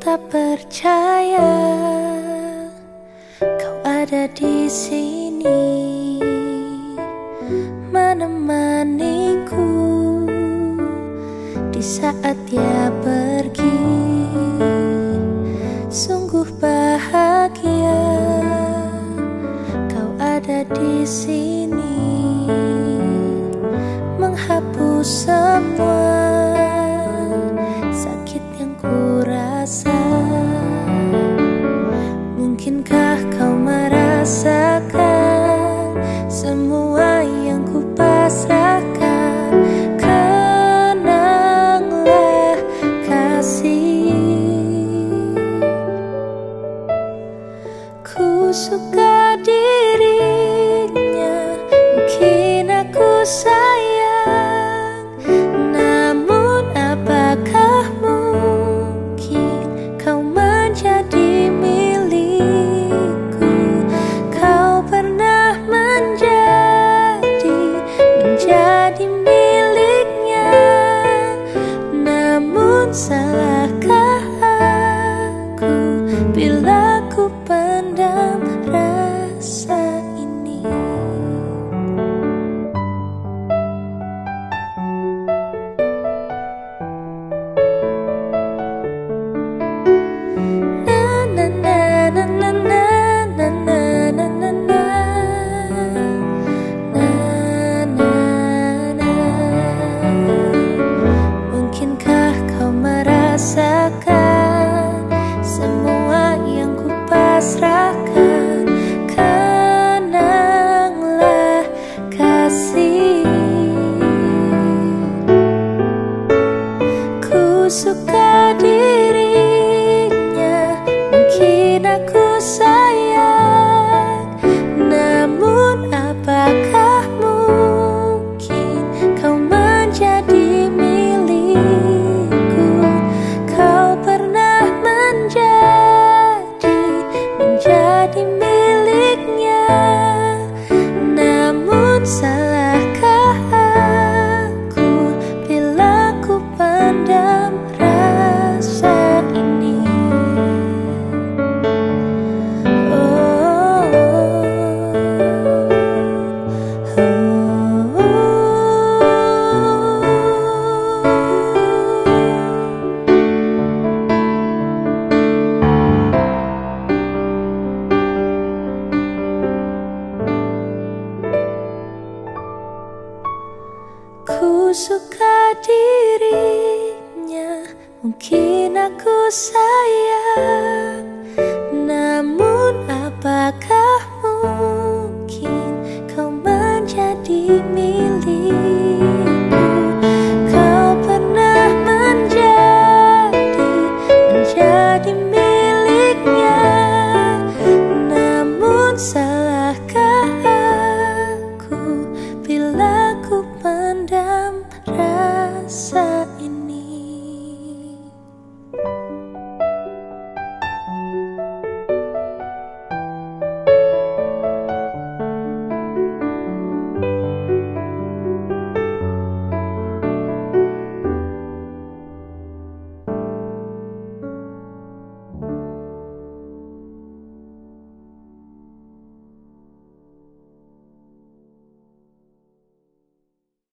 tak percaya kau ada di sini menemaniku di saat dia pergi. Sungguh bahagia kau ada di sini menghapus semua Mungkinkah kau merasakan semua yang ku pasrahkan? Kenanglah kasih, ku suka dirinya, mungkin aku maka dirinya. Mungkin aku sayang Namun apakah mungkin Kau menjadi milikku? Kau pernah menjadi Menjadi suka dirinya, mungkin aku sayang,